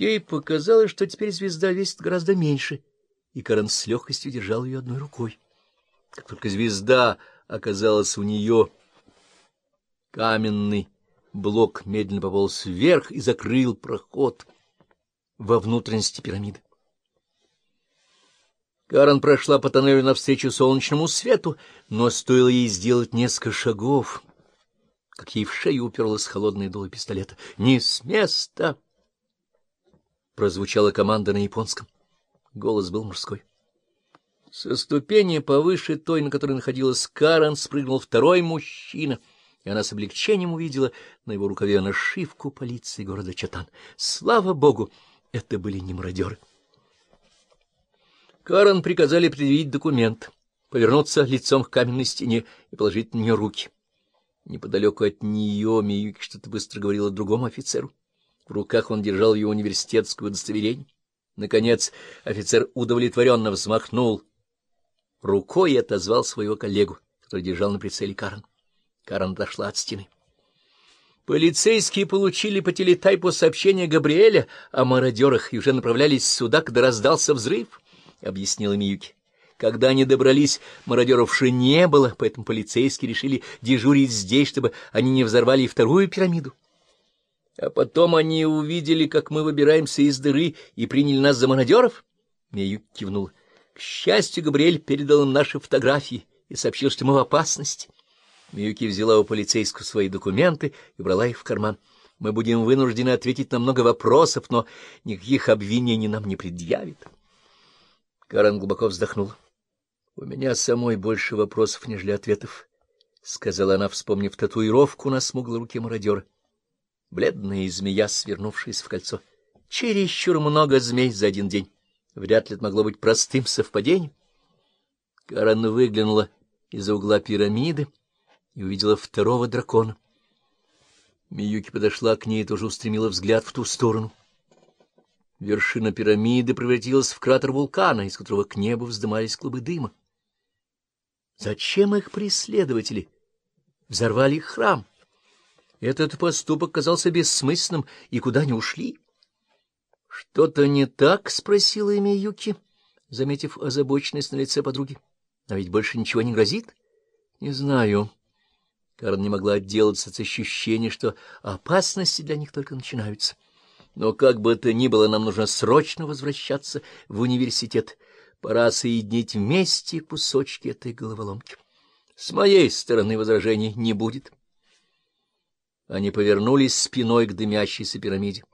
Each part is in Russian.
Ей показалось, что теперь звезда весит гораздо меньше, и Карен с легкостью держал ее одной рукой. Как только звезда оказалась у нее, каменный блок медленно пополз вверх и закрыл проход во внутренности пирамиды. Карен прошла по тоннелю навстречу солнечному свету, но стоило ей сделать несколько шагов, как ей в шею уперлась холодная дуло пистолета. «Не с места!» Прозвучала команда на японском. Голос был мужской. Со ступени повыше той, на которой находилась Карен, спрыгнул второй мужчина, и она с облегчением увидела на его рукаве нашивку полиции города Чатан. Слава богу, это были не мародеры. Карен приказали предъявить документ, повернуться лицом к каменной стене и положить на нее руки. Неподалеку от нее Миюки что-то быстро говорила другому офицеру. В руках он держал ее университетское удостоверение. Наконец офицер удовлетворенно взмахнул рукой отозвал своего коллегу, который держал на прицеле Карен. Карен отошла от стены. Полицейские получили по телетайпу сообщение Габриэля о мародерах и уже направлялись сюда, когда раздался взрыв. — объяснила Миюки. Когда они добрались, мародеров уже не было, поэтому полицейские решили дежурить здесь, чтобы они не взорвали вторую пирамиду. А потом они увидели, как мы выбираемся из дыры, и приняли нас за мародеров? Миюки кивнул. К счастью, Габриэль передал им наши фотографии и сообщил, что мы в опасности. Миюки взяла у полицейского свои документы и брала их в карман. Мы будем вынуждены ответить на много вопросов, но никаких обвинений нам не предъявят. Карен глубоко вздохнул. — У меня самой больше вопросов, нежели ответов, — сказала она, вспомнив татуировку на смуглой руке мародера. Бледная змея, свернувшаяся в кольцо. Чересчур много змей за один день. Вряд ли это могло быть простым совпадением. Карен выглянула из-за угла пирамиды и увидела второго дракона. Миюки подошла к ней и тоже устремила взгляд в ту сторону. Вершина пирамиды превратилась в кратер вулкана, из которого к небу вздымались клубы дыма. Зачем их преследователи взорвали храм? Этот поступок казался бессмысленным, и куда они ушли? — Что-то не так? — спросила имя Юки, заметив озабоченность на лице подруги. — А ведь больше ничего не грозит? — Не знаю. Карн не могла отделаться от ощущения, что опасности для них только начинаются. — но как бы то ни было, нам нужно срочно возвращаться в университет. Пора соединить вместе кусочки этой головоломки. С моей стороны возражений не будет. Они повернулись спиной к дымящейся пирамиде.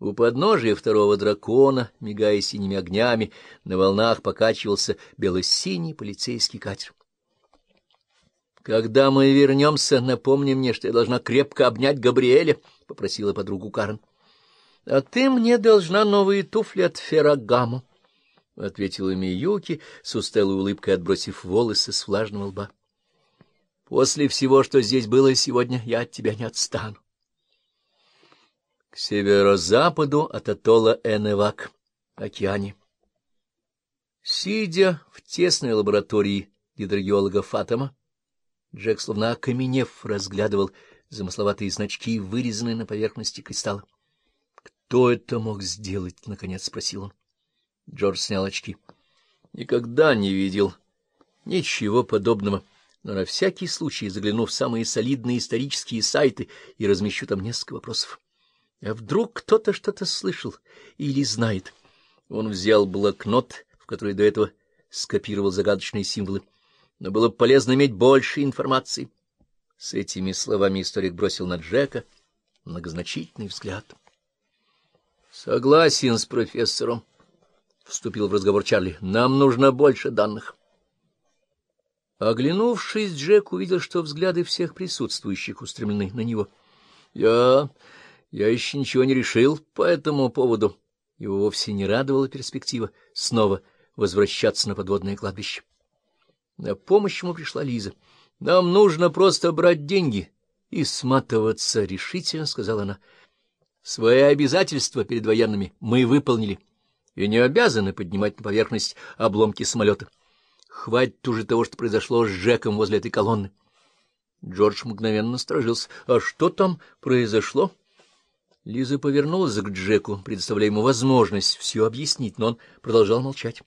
У подножия второго дракона, мигая синими огнями, на волнах покачивался бело-синий полицейский катер. — Когда мы вернемся, напомни мне, что я должна крепко обнять Габриэля, — попросила подругу Карен. — А ты мне должна новые туфли от Феррагамо, — ответила Миюки, с усталой улыбкой отбросив волосы с влажного лба. — После всего, что здесь было сегодня, я от тебя не отстану. К северо-западу от атолла Эневак, океане. Сидя в тесной лаборатории гидрогеолога Фатома, Джек, словно окаменев, разглядывал замысловатые значки, вырезанные на поверхности кристалла. Кто это мог сделать? — наконец спросил он. Джордж снял очки. — Никогда не видел ничего подобного, но на всякий случай загляну в самые солидные исторические сайты и размещу там несколько вопросов. А вдруг кто-то что-то слышал или знает? Он взял блокнот, в который до этого скопировал загадочные символы. Но было бы полезно иметь больше информации. С этими словами историк бросил на Джека многозначительный взгляд. Согласен с профессором, — вступил в разговор Чарли. — Нам нужно больше данных. Оглянувшись, Джек увидел, что взгляды всех присутствующих устремлены на него. — Я... я еще ничего не решил по этому поводу. Его вовсе не радовала перспектива снова возвращаться на подводное кладбище. На помощь ему пришла Лиза. — Нам нужно просто брать деньги и сматываться, — решительно сказала она. Свои обязательства перед военными мы выполнили и не обязаны поднимать на поверхность обломки самолета. Хватит уже того, что произошло с Джеком возле этой колонны. Джордж мгновенно насторожился. — А что там произошло? — Лиза повернулась к Джеку, предоставляя ему возможность все объяснить, но он продолжал молчать.